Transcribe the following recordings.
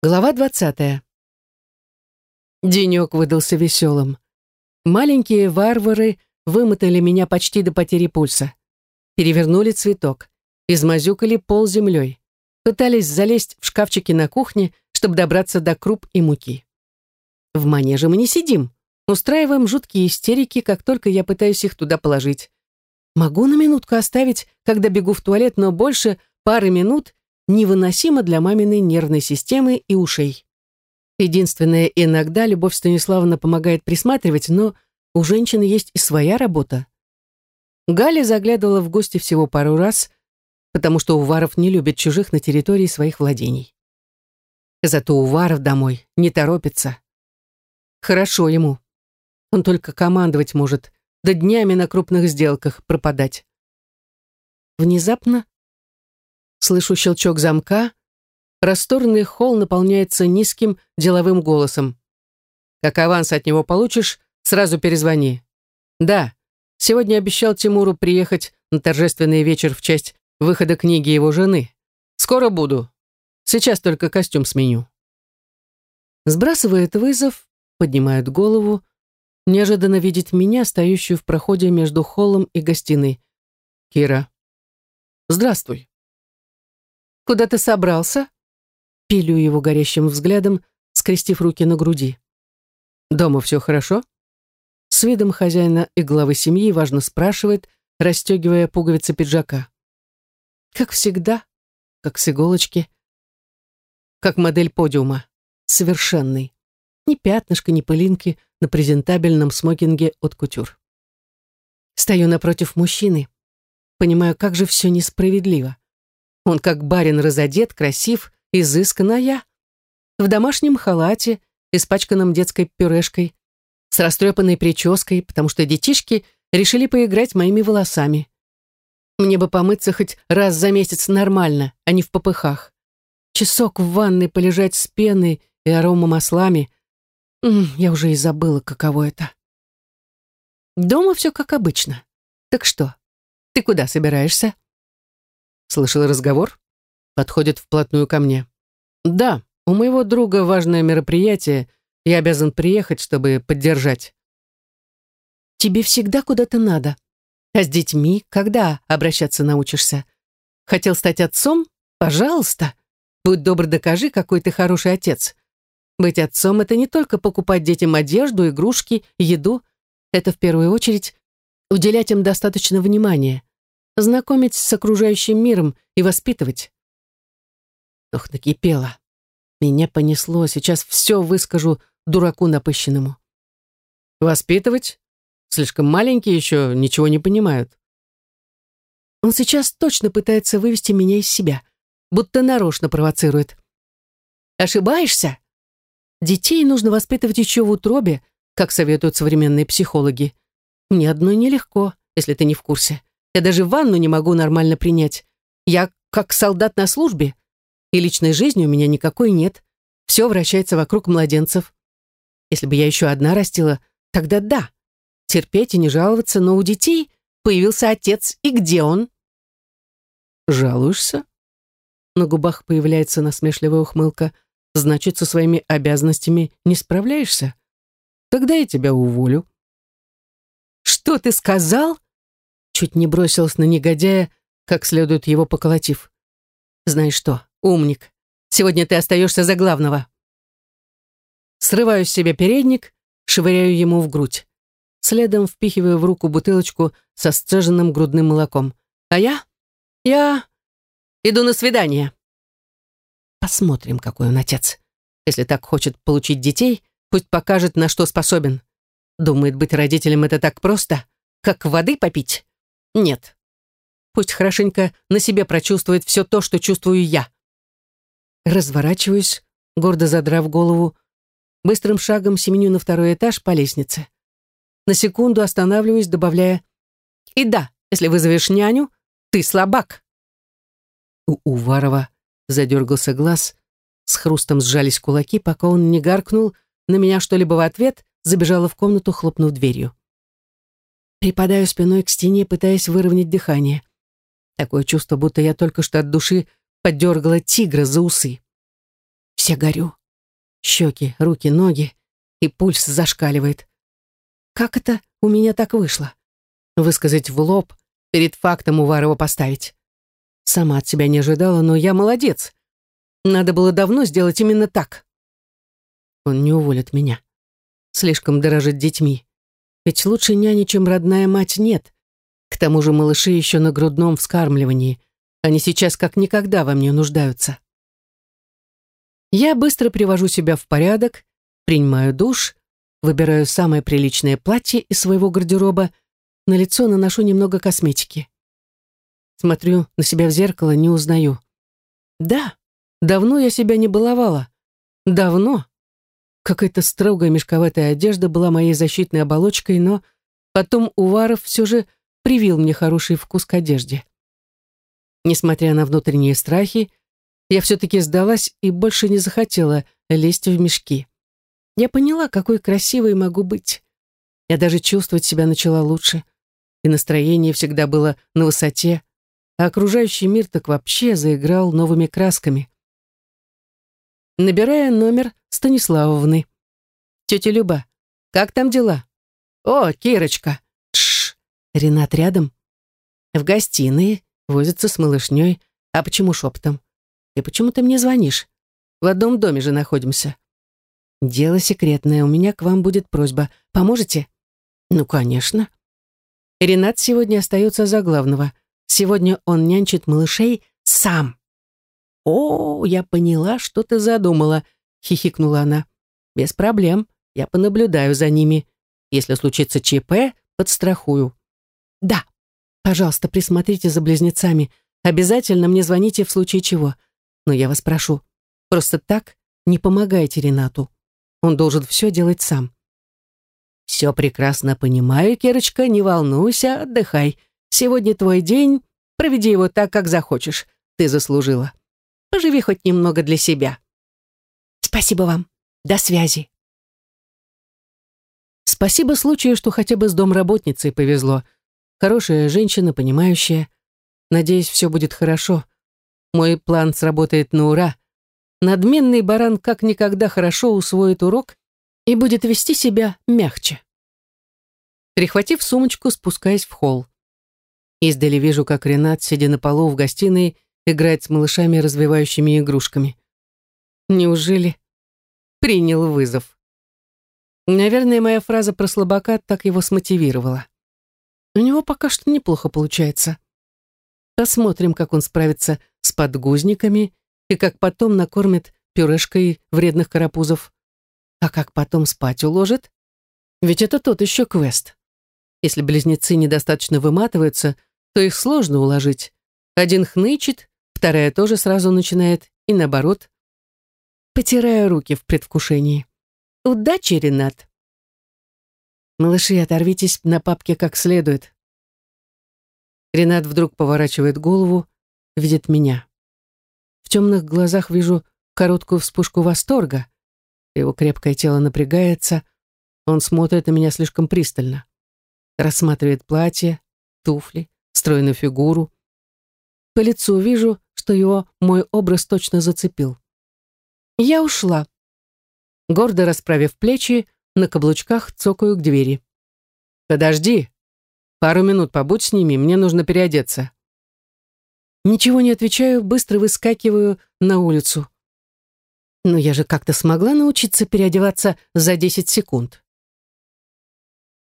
Глава двадцатая. Денек выдался веселым. Маленькие варвары вымотали меня почти до потери пульса. Перевернули цветок, измазюкали пол землей, пытались залезть в шкафчики на кухне, чтобы добраться до круп и муки. В манеже мы не сидим, устраиваем жуткие истерики, как только я пытаюсь их туда положить. Могу на минутку оставить, когда бегу в туалет, но больше пары минут невыносимо для маминой нервной системы и ушей. Единственное, иногда Любовь Станиславовна помогает присматривать, но у женщины есть и своя работа. Галя заглядывала в гости всего пару раз, потому что Уваров не любит чужих на территории своих владений. Зато Уваров домой не торопится. Хорошо ему. Он только командовать может, да днями на крупных сделках пропадать. Внезапно Слышу щелчок замка. Просторный холл наполняется низким деловым голосом. Как аванс от него получишь, сразу перезвони. Да, сегодня обещал Тимуру приехать на торжественный вечер в честь выхода книги его жены. Скоро буду. Сейчас только костюм сменю. Сбрасывает вызов, поднимает голову, неожиданно видит меня, стоящую в проходе между холлом и гостиной. Кира. Здравствуй. Куда ты собрался?» Пилю его горящим взглядом, скрестив руки на груди. «Дома все хорошо?» С видом хозяина и главы семьи важно спрашивает, расстегивая пуговицы пиджака. Как всегда, как с иголочки, как модель подиума, совершенный. Ни пятнышка, ни пылинки на презентабельном смокинге от кутюр. Стою напротив мужчины, понимаю, как же все несправедливо. Он как барин разодет, красив, изысканно а я. В домашнем халате, испачканном детской пюрешкой, с растрепанной прической, потому что детишки решили поиграть моими волосами. Мне бы помыться хоть раз за месяц нормально, а не в попыхах. Часок в ванной полежать с пеной и аромамаслами. Я уже и забыла, каково это. Дома все как обычно. Так что, ты куда собираешься? Слышал разговор? Подходит вплотную ко мне. Да, у моего друга важное мероприятие. Я обязан приехать, чтобы поддержать. Тебе всегда куда-то надо. А с детьми когда обращаться научишься? Хотел стать отцом? Пожалуйста. Будь добр, докажи, какой ты хороший отец. Быть отцом — это не только покупать детям одежду, игрушки, еду. Это в первую очередь уделять им достаточно внимания знакомить с окружающим миром и воспитывать. Ох, накипело. Меня понесло, сейчас все выскажу дураку напыщенному. Воспитывать? Слишком маленькие еще, ничего не понимают. Он сейчас точно пытается вывести меня из себя, будто нарочно провоцирует. Ошибаешься? Детей нужно воспитывать еще в утробе, как советуют современные психологи. Мне одной нелегко, если ты не в курсе. Я даже ванну не могу нормально принять. Я как солдат на службе, и личной жизни у меня никакой нет. Все вращается вокруг младенцев. Если бы я еще одна растила, тогда да. Терпеть и не жаловаться, но у детей появился отец, и где он? Жалуешься? На губах появляется насмешливая ухмылка. Значит, со своими обязанностями не справляешься? Тогда я тебя уволю. Что ты сказал? Чуть не бросилась на негодяя, как следует его поколотив. «Знаешь что, умник, сегодня ты остаешься за главного». Срываю с себя передник, швыряю ему в грудь. Следом впихиваю в руку бутылочку со сцеженным грудным молоком. А я? Я иду на свидание. Посмотрим, какой он отец. Если так хочет получить детей, пусть покажет, на что способен. Думает, быть родителем это так просто, как воды попить. Нет. Пусть хорошенько на себе прочувствует все то, что чувствую я. Разворачиваюсь, гордо задрав голову, быстрым шагом семеню на второй этаж по лестнице. На секунду останавливаюсь, добавляя «И да, если вызовешь няню, ты слабак». У Уварова задергался глаз, с хрустом сжались кулаки, пока он не гаркнул на меня что-либо в ответ, забежала в комнату, хлопнув дверью. Припадаю спиной к стене, пытаясь выровнять дыхание. Такое чувство, будто я только что от души подергала тигра за усы. Вся горю. Щеки, руки, ноги. И пульс зашкаливает. Как это у меня так вышло? Высказать в лоб, перед фактом Уварова поставить. Сама от себя не ожидала, но я молодец. Надо было давно сделать именно так. Он не уволит меня. Слишком дорожит детьми. Ведь лучше няни, чем родная мать, нет. К тому же малыши еще на грудном вскармливании. Они сейчас как никогда во мне нуждаются. Я быстро привожу себя в порядок, принимаю душ, выбираю самое приличное платье из своего гардероба, на лицо наношу немного косметики. Смотрю на себя в зеркало, не узнаю. Да, давно я себя не баловала. Давно. Какая-то строгая мешковатая одежда была моей защитной оболочкой, но потом Уваров все же привил мне хороший вкус к одежде. Несмотря на внутренние страхи, я все-таки сдалась и больше не захотела лезть в мешки. Я поняла, какой красивой могу быть. Я даже чувствовать себя начала лучше. И настроение всегда было на высоте, а окружающий мир так вообще заиграл новыми красками. Набирая номер Станиславовны. «Тетя Люба, как там дела?» «О, Кирочка!» «Тш, Ренат рядом?» «В гостиной, возится с малышней. А почему шепотом? И почему ты мне звонишь? В одном доме же находимся». «Дело секретное, у меня к вам будет просьба. Поможете?» «Ну, конечно». Ренат сегодня остается за главного. Сегодня он нянчит малышей сам. «О, я поняла, что ты задумала», — хихикнула она. «Без проблем. Я понаблюдаю за ними. Если случится ЧП, подстрахую». «Да, пожалуйста, присмотрите за близнецами. Обязательно мне звоните в случае чего. Но я вас прошу, просто так не помогайте Ренату. Он должен все делать сам». «Все прекрасно понимаю, Кирочка, не волнуйся, отдыхай. Сегодня твой день, проведи его так, как захочешь. Ты заслужила». Поживи хоть немного для себя. Спасибо вам. До связи. Спасибо случаю, что хотя бы с домработницей повезло. Хорошая женщина, понимающая. Надеюсь, все будет хорошо. Мой план сработает на ура. Надменный баран как никогда хорошо усвоит урок и будет вести себя мягче. Прихватив сумочку, спускаясь в холл. Издали вижу, как Ренат, сидя на полу в гостиной, играет с малышами развивающими игрушками. Неужели принял вызов? Наверное, моя фраза про слабака так его смотивировала. У него пока что неплохо получается. Посмотрим, как он справится с подгузниками и как потом накормит пюрешкой вредных карапузов. А как потом спать уложит? Ведь это тот еще квест. Если близнецы недостаточно выматываются, то их сложно уложить. Один хнычет, Вторая тоже сразу начинает, и наоборот. Потирая руки в предвкушении. Удачи, Ренат. Малыши, оторвитесь на папке как следует. Ренат вдруг поворачивает голову, видит меня. В темных глазах вижу короткую вспышку восторга. Его крепкое тело напрягается, он смотрит на меня слишком пристально. Рассматривает платье, туфли, стройную фигуру. По лицу вижу, что его мой образ точно зацепил. Я ушла. Гордо расправив плечи, на каблучках цокаю к двери. «Подожди. Пару минут побудь с ними, мне нужно переодеться». Ничего не отвечаю, быстро выскакиваю на улицу. Но я же как-то смогла научиться переодеваться за 10 секунд.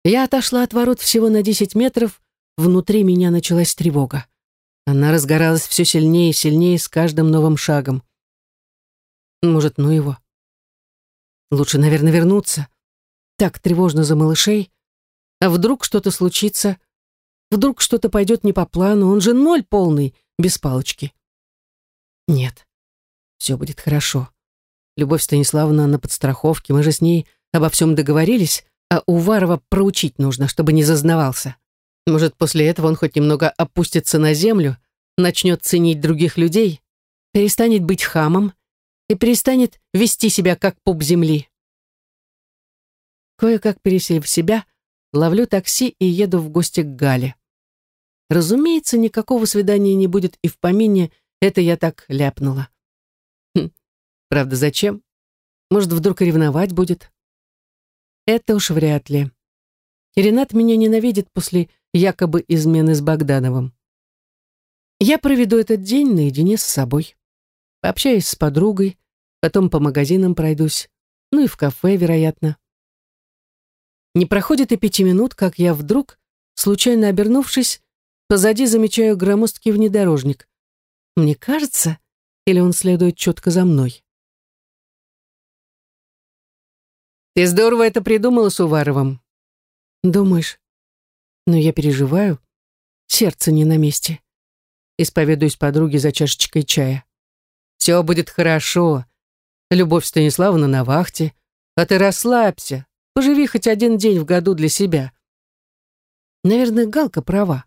Я отошла от ворот всего на 10 метров, внутри меня началась тревога. Она разгоралась все сильнее и сильнее с каждым новым шагом. Может, ну его. Лучше, наверное, вернуться. Так тревожно за малышей. А вдруг что-то случится? Вдруг что-то пойдет не по плану? Он же ноль полный, без палочки. Нет, все будет хорошо. Любовь Станиславовна на подстраховке, мы же с ней обо всем договорились, а Уварова проучить нужно, чтобы не зазнавался. Может, после этого он хоть немного опустится на землю, начнет ценить других людей, перестанет быть хамом и перестанет вести себя как пуп земли. Кое-как переселив себя, ловлю такси и еду в гости к Гале. Разумеется, никакого свидания не будет и в помине, это я так ляпнула. Хм, Правда, зачем? Может, вдруг ревновать будет? Это уж вряд ли. Ренат меня ненавидит после якобы измены с Богдановым. Я проведу этот день наедине с собой. Пообщаюсь с подругой, потом по магазинам пройдусь, ну и в кафе, вероятно. Не проходит и пяти минут, как я вдруг, случайно обернувшись, позади замечаю громоздкий внедорожник. Мне кажется, или он следует четко за мной. «Ты здорово это придумала с Уваровым», Думаешь? Но я переживаю. Сердце не на месте. Исповедуюсь подруге за чашечкой чая. Все будет хорошо. Любовь Станиславовна на вахте. А ты расслабься. Поживи хоть один день в году для себя. Наверное, Галка права.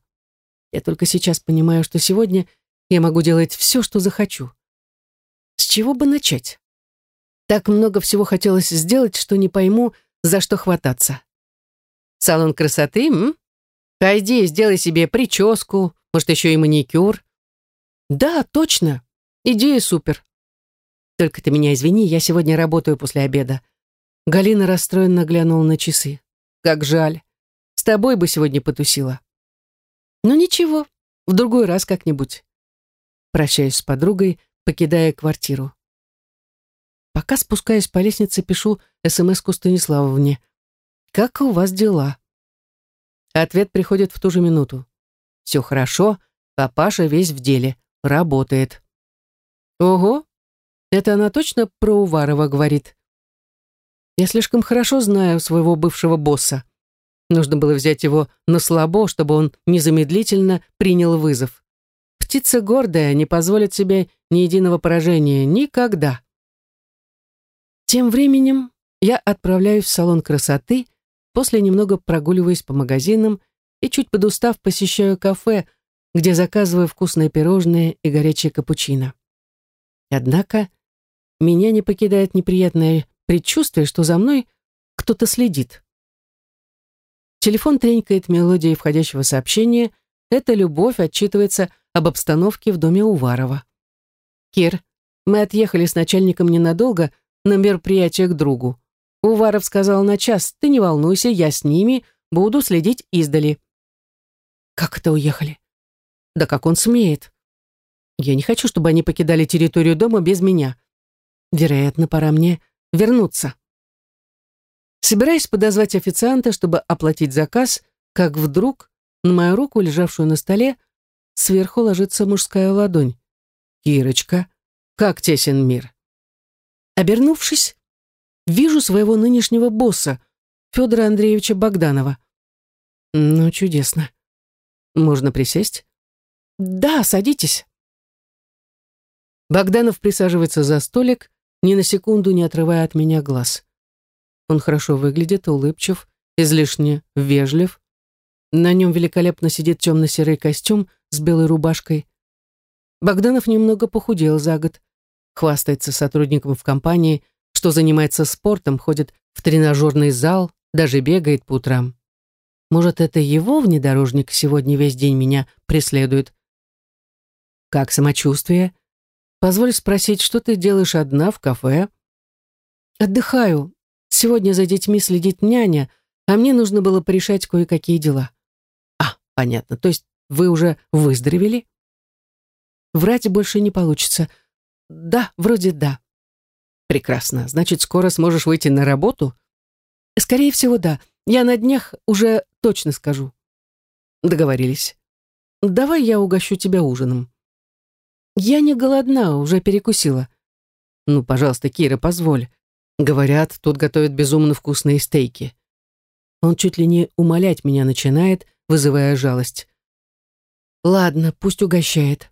Я только сейчас понимаю, что сегодня я могу делать все, что захочу. С чего бы начать? Так много всего хотелось сделать, что не пойму, за что хвататься. Салон красоты, м? Пойди, сделай себе прическу, может, еще и маникюр. Да, точно. Идея супер. Только ты меня извини, я сегодня работаю после обеда. Галина расстроенно глянула на часы. Как жаль. С тобой бы сегодня потусила. Ну ничего, в другой раз как-нибудь. Прощаюсь с подругой, покидая квартиру. Пока спускаюсь по лестнице, пишу СМС-ку Станиславовне. «Как у вас дела?» Ответ приходит в ту же минуту. «Все хорошо, папаша весь в деле, работает». «Ого, это она точно про Уварова говорит?» «Я слишком хорошо знаю своего бывшего босса. Нужно было взять его на слабо, чтобы он незамедлительно принял вызов. Птица гордая, не позволит себе ни единого поражения. Никогда». Тем временем я отправляюсь в салон красоты, После немного прогуливаюсь по магазинам и, чуть подустав, посещаю кафе, где заказываю вкусные пирожные и горячее капучино. Однако меня не покидает неприятное предчувствие, что за мной кто-то следит. Телефон тренькает мелодией входящего сообщения. Это Любовь отчитывается об обстановке в доме Уварова. «Кир, мы отъехали с начальником ненадолго на мероприятие к другу. Уваров сказал на час, ты не волнуйся, я с ними, буду следить издали. Как это уехали? Да как он смеет? Я не хочу, чтобы они покидали территорию дома без меня. Вероятно, пора мне вернуться. Собираюсь подозвать официанта, чтобы оплатить заказ, как вдруг на мою руку, лежавшую на столе, сверху ложится мужская ладонь. «Кирочка, как тесен мир!» Обернувшись, вижу своего нынешнего босса, Федора Андреевича Богданова. Ну, чудесно. Можно присесть? Да, садитесь. Богданов присаживается за столик, ни на секунду не отрывая от меня глаз. Он хорошо выглядит, улыбчив, излишне вежлив. На нем великолепно сидит темно-серый костюм с белой рубашкой. Богданов немного похудел за год, хвастается сотрудником в компании, что занимается спортом, ходит в тренажерный зал, даже бегает по утрам. Может, это его внедорожник сегодня весь день меня преследует? Как самочувствие? Позволь спросить, что ты делаешь одна в кафе? Отдыхаю. Сегодня за детьми следит няня, а мне нужно было порешать кое-какие дела. А, понятно. То есть вы уже выздоровели? Врать больше не получится. Да, вроде да. Прекрасно. Значит, скоро сможешь выйти на работу? Скорее всего, да. Я на днях уже точно скажу. Договорились. Давай я угощу тебя ужином. Я не голодна, уже перекусила. Ну, пожалуйста, Кира, позволь. Говорят, тут готовят безумно вкусные стейки. Он чуть ли не умолять меня начинает, вызывая жалость. Ладно, пусть угощает.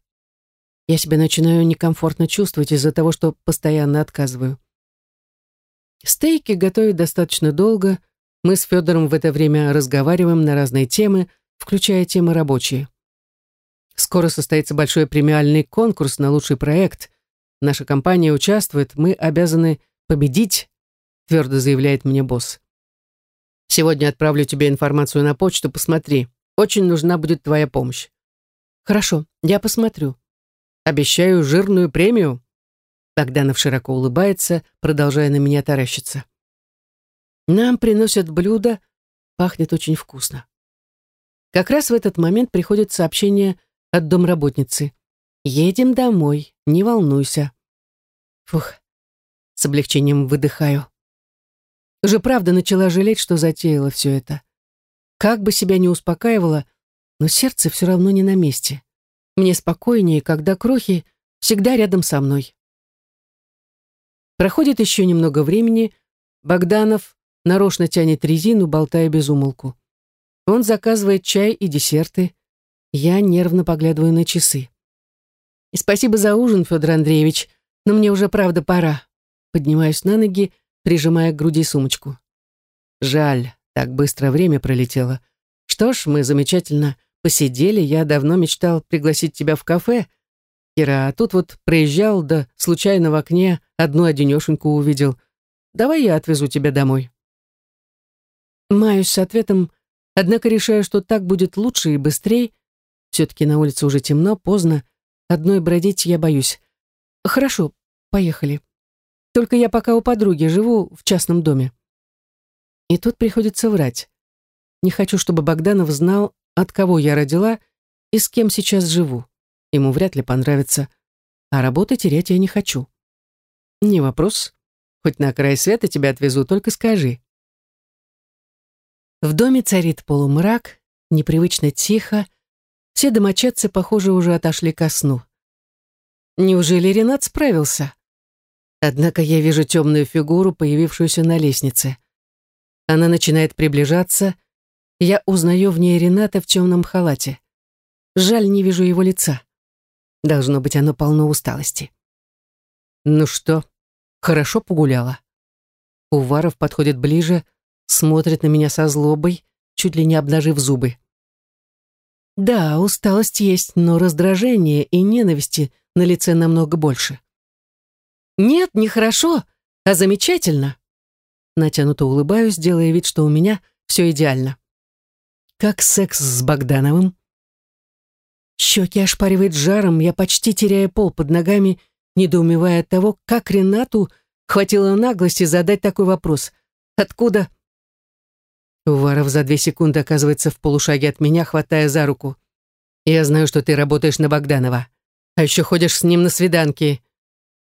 Я себя начинаю некомфортно чувствовать из-за того, что постоянно отказываю. Стейки готовят достаточно долго. Мы с Федором в это время разговариваем на разные темы, включая темы рабочие. Скоро состоится большой премиальный конкурс на лучший проект. Наша компания участвует, мы обязаны победить, твердо заявляет мне босс. Сегодня отправлю тебе информацию на почту, посмотри. Очень нужна будет твоя помощь. Хорошо, я посмотрю. Обещаю жирную премию. Богданов широко улыбается, продолжая на меня таращиться. Нам приносят блюдо, пахнет очень вкусно. Как раз в этот момент приходит сообщение от домработницы. «Едем домой, не волнуйся». Фух, с облегчением выдыхаю. Уже правда начала жалеть, что затеяла все это. Как бы себя не успокаивала, но сердце все равно не на месте. Мне спокойнее, когда крохи всегда рядом со мной. Проходит еще немного времени, Богданов нарочно тянет резину, болтая без умолку. Он заказывает чай и десерты. Я нервно поглядываю на часы. И спасибо за ужин, Федор Андреевич, но мне уже правда пора. Поднимаюсь на ноги, прижимая к груди сумочку. Жаль, так быстро время пролетело. Что ж, мы замечательно посидели, я давно мечтал пригласить тебя в кафе, Кира, а тут вот проезжал, да случайно в окне одну одинешеньку увидел. Давай я отвезу тебя домой. Маюсь с ответом, однако решаю, что так будет лучше и быстрее. Все-таки на улице уже темно, поздно. Одной бродить я боюсь. Хорошо, поехали. Только я пока у подруги живу в частном доме. И тут приходится врать. Не хочу, чтобы Богданов знал, от кого я родила и с кем сейчас живу. Ему вряд ли понравится. А работы терять я не хочу. Не вопрос. Хоть на край света тебя отвезу, только скажи. В доме царит полумрак, непривычно тихо. Все домочадцы, похоже, уже отошли ко сну. Неужели Ренат справился? Однако я вижу темную фигуру, появившуюся на лестнице. Она начинает приближаться. Я узнаю в ней Рената в темном халате. Жаль, не вижу его лица. Должно быть, оно полно усталости. Ну что, хорошо погуляла? Уваров подходит ближе, смотрит на меня со злобой, чуть ли не обнажив зубы. Да, усталость есть, но раздражение и ненависти на лице намного больше. Нет, не хорошо, а замечательно. Натянуто улыбаюсь, делая вид, что у меня все идеально. Как секс с Богдановым? Щеки ошпаривает жаром, я почти теряю пол под ногами, недоумевая от того, как Ренату хватило наглости задать такой вопрос. Откуда? Уваров за две секунды оказывается в полушаге от меня, хватая за руку. Я знаю, что ты работаешь на Богданова. А еще ходишь с ним на свиданки.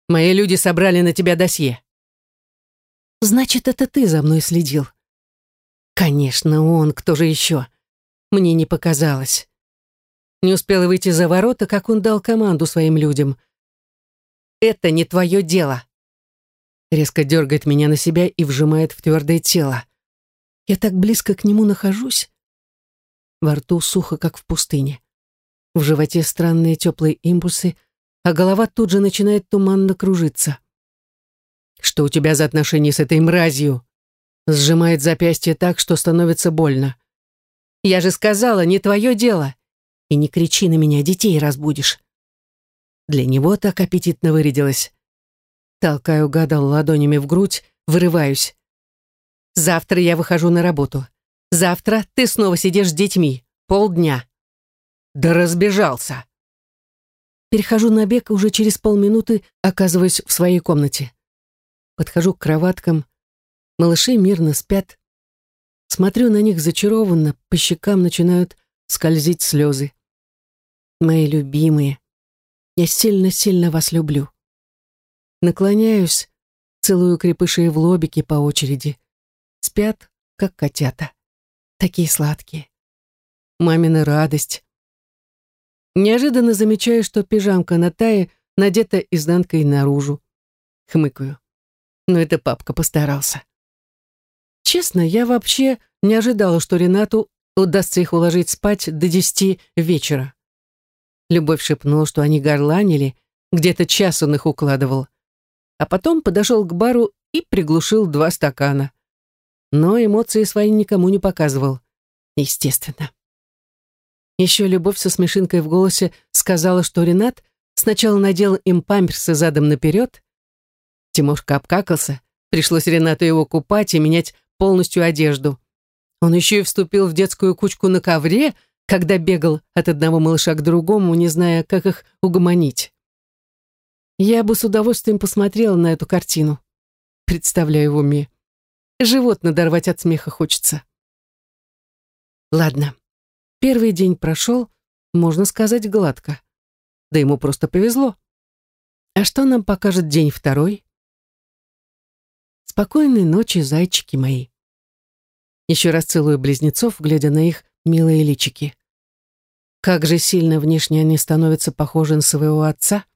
Мои люди собрали на тебя досье. Значит, это ты за мной следил. Конечно, он, кто же еще? Мне не показалось. Не успела выйти за ворота, как он дал команду своим людям. «Это не твое дело!» Резко дергает меня на себя и вжимает в твердое тело. Я так близко к нему нахожусь. Во рту сухо, как в пустыне. В животе странные теплые импульсы, а голова тут же начинает туманно кружиться. «Что у тебя за отношения с этой мразью?» Сжимает запястье так, что становится больно. «Я же сказала, не твое дело!» И не кричи на меня, детей разбудишь. Для него так аппетитно вырядилась. Толкаю гадал ладонями в грудь, вырываюсь. Завтра я выхожу на работу. Завтра ты снова сидишь с детьми. Полдня. Да разбежался. Перехожу на бег, уже через полминуты оказываюсь в своей комнате. Подхожу к кроваткам. Малыши мирно спят. Смотрю на них зачарованно, по щекам начинают скользить слезы мои любимые. Я сильно-сильно вас люблю. Наклоняюсь, целую крепышей в лобики по очереди. Спят, как котята. Такие сладкие. Мамина радость. Неожиданно замечаю, что пижамка на тае надета изнанкой наружу. Хмыкаю. Но это папка постарался. Честно, я вообще не ожидала, что Ренату удастся их уложить спать до десяти вечера. Любовь шепнула, что они горланили, где-то час он их укладывал. А потом подошел к бару и приглушил два стакана. Но эмоции свои никому не показывал. Естественно. Еще Любовь со смешинкой в голосе сказала, что Ренат сначала надел им памперсы задом наперед. Тимошка обкакался, пришлось Ренату его купать и менять полностью одежду. Он еще и вступил в детскую кучку на ковре, когда бегал от одного малыша к другому, не зная, как их угомонить. Я бы с удовольствием посмотрела на эту картину. Представляю в уме. Живот надорвать от смеха хочется. Ладно, первый день прошел, можно сказать, гладко. Да ему просто повезло. А что нам покажет день второй? Спокойной ночи, зайчики мои. Еще раз целую близнецов, глядя на их милые личики. Как же сильно внешне они становятся похожи на своего отца.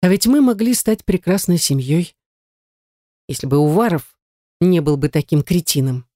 А ведь мы могли стать прекрасной семьей, если бы Уваров не был бы таким кретином.